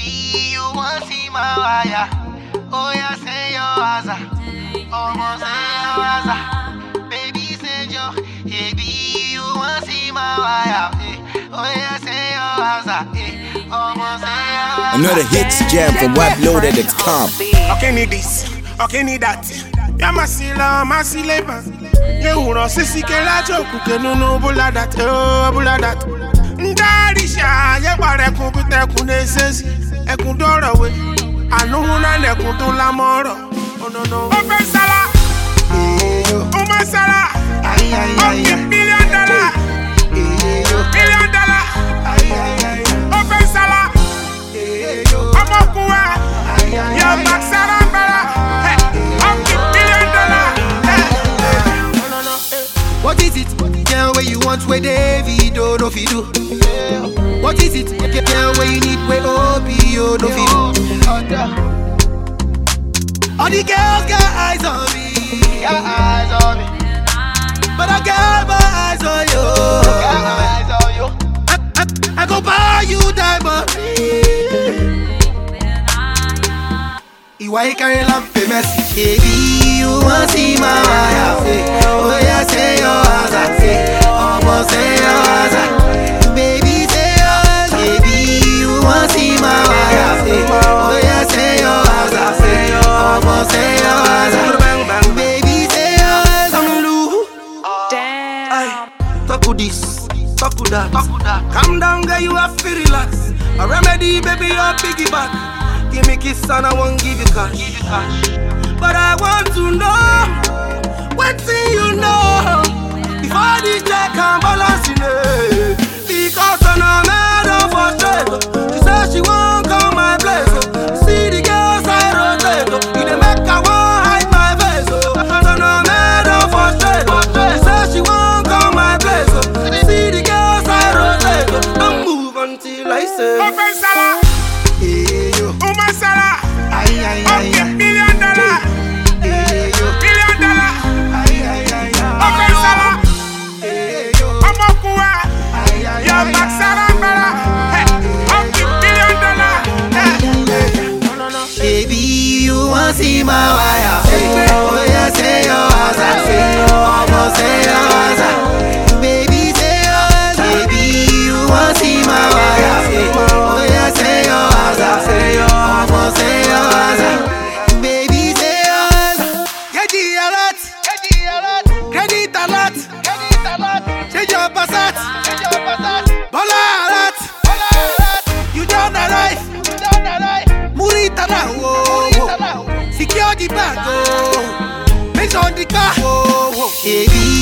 Baby, you want see my wire? Oh yeah, say your answer. Almost say your answer. Baby, say your. Baby, you want see my wire? Eh. Oh yeah, say your answer. Eh. Almost say your answer. Another hits jam from WebLoaded.com. Okay, need this. Okay, need that. Ya masila, masileba. Ye uro sisi ke lajo kuke nunu bula dat. Oh, bula dat. Ndarisha, ye pare kun bite kun nesesi. Ekun doro we. Anuhuna nekun to lamoro. Oh no no. O fe sala. O ma sala. Ay, ay, ay, Okay, ay. million dollar. Eh, yo. Million dollar. Ay, ay, ay, ay. O fe sala. Eh, yo. Ọmọkùnrin. Ay, ay, Your ay, back ay. side and better. Hey, okay, million dollar. Hey. No, no, no. Hey. What is it? Girl, where you want where oh, no fi do. What is it? Girl, where you need where OPO no fi do. All the girls got eyes on me. Got eyes on me. But I got my eyes on you. Got eyes on you. I, I, I go buy you diamond ring. Ìwà ìkànnì la famous. Baby, you wan see my? Say, oh yeah, say your answer. Say, Talk with this, talk with that. Calm down, girl, you have to relax. A remedy, baby, your piggyback. Give me kiss and I won't give you cash. But I want to know what thing you know ay, Your ay, back ay. side and better. Hey, okay, million dollar. Hey. No, no, no. Baby, you want see my wire? Oh. The whoa, whoa. Baby,